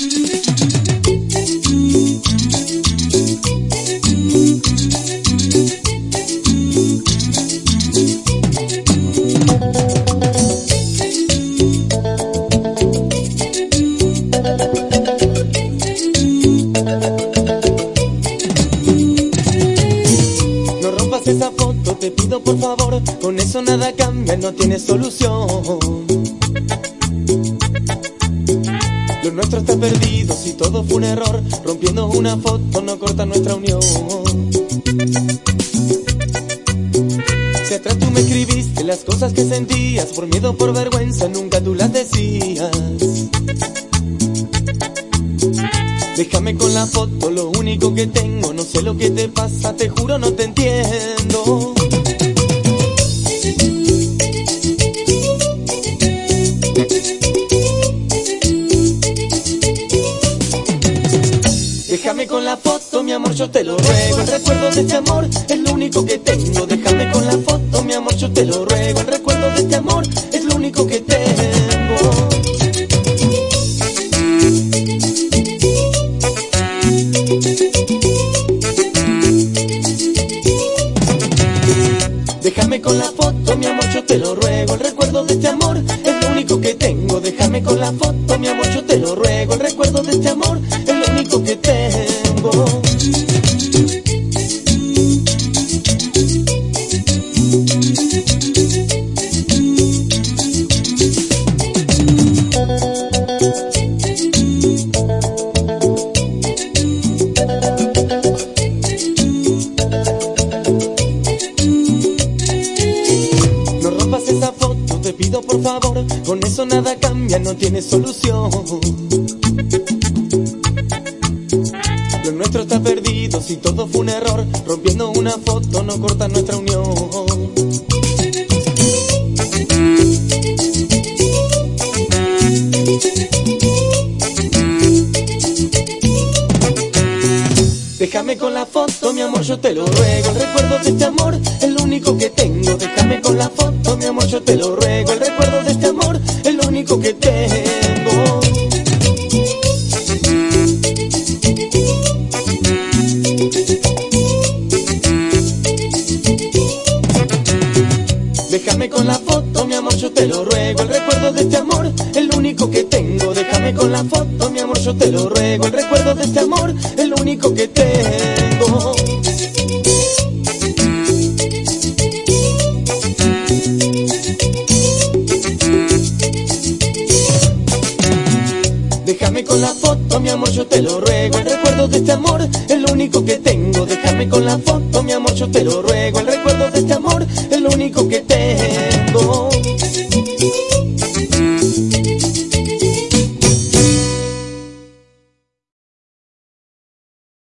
No rompas esa foto, te pido por favor, con eso nada cambia, no tiene solución. Lo nuestro está perdido, si todo fue un error, rompiendo una foto no corta nuestra unión. Si atrás tú me escribiste las cosas que sentías, por miedo, por vergüenza, nunca tú las decías. Déjame con la foto, lo único que tengo, no sé lo que te pasa, te juro no te entiendo. Déjame con la foto, mi amor, yo te lo ruego. El recuerdo de este amor es lo único que tengo. Déjame con la foto, mi amor, yo te lo ruego. El recuerdo de este amor es lo único que tengo. Déjame con la foto, mi amor, yo te lo ruego. El recuerdo de este amor es lo único que tengo. Déjame con la foto, mi amor, yo por favor. Con eso nada cambia, no tiene solución. Lo nuestro está perdido, si todo fue un error. Rompiendo una foto no corta nuestra unión. Déjame con la foto, mi amor, yo te lo ruego. El recuerdo de este amor es lo único que tengo. Déjame con la foto, mi amor, yo te lo ruego. El recuerdo de este amor es lo único que tengo. Déjame con la foto, mi amor, yo te lo ruego. El recuerdo de este amor es lo único que tengo. Déjame con la foto, mi amor, yo te lo ruego. El recuerdo de este amor único que tengo. Déjame con la foto, mi amor, yo te lo ruego. El recuerdo de este amor es lo único que tengo. Déjame con la foto, mi amor, yo te lo ruego. El recuerdo de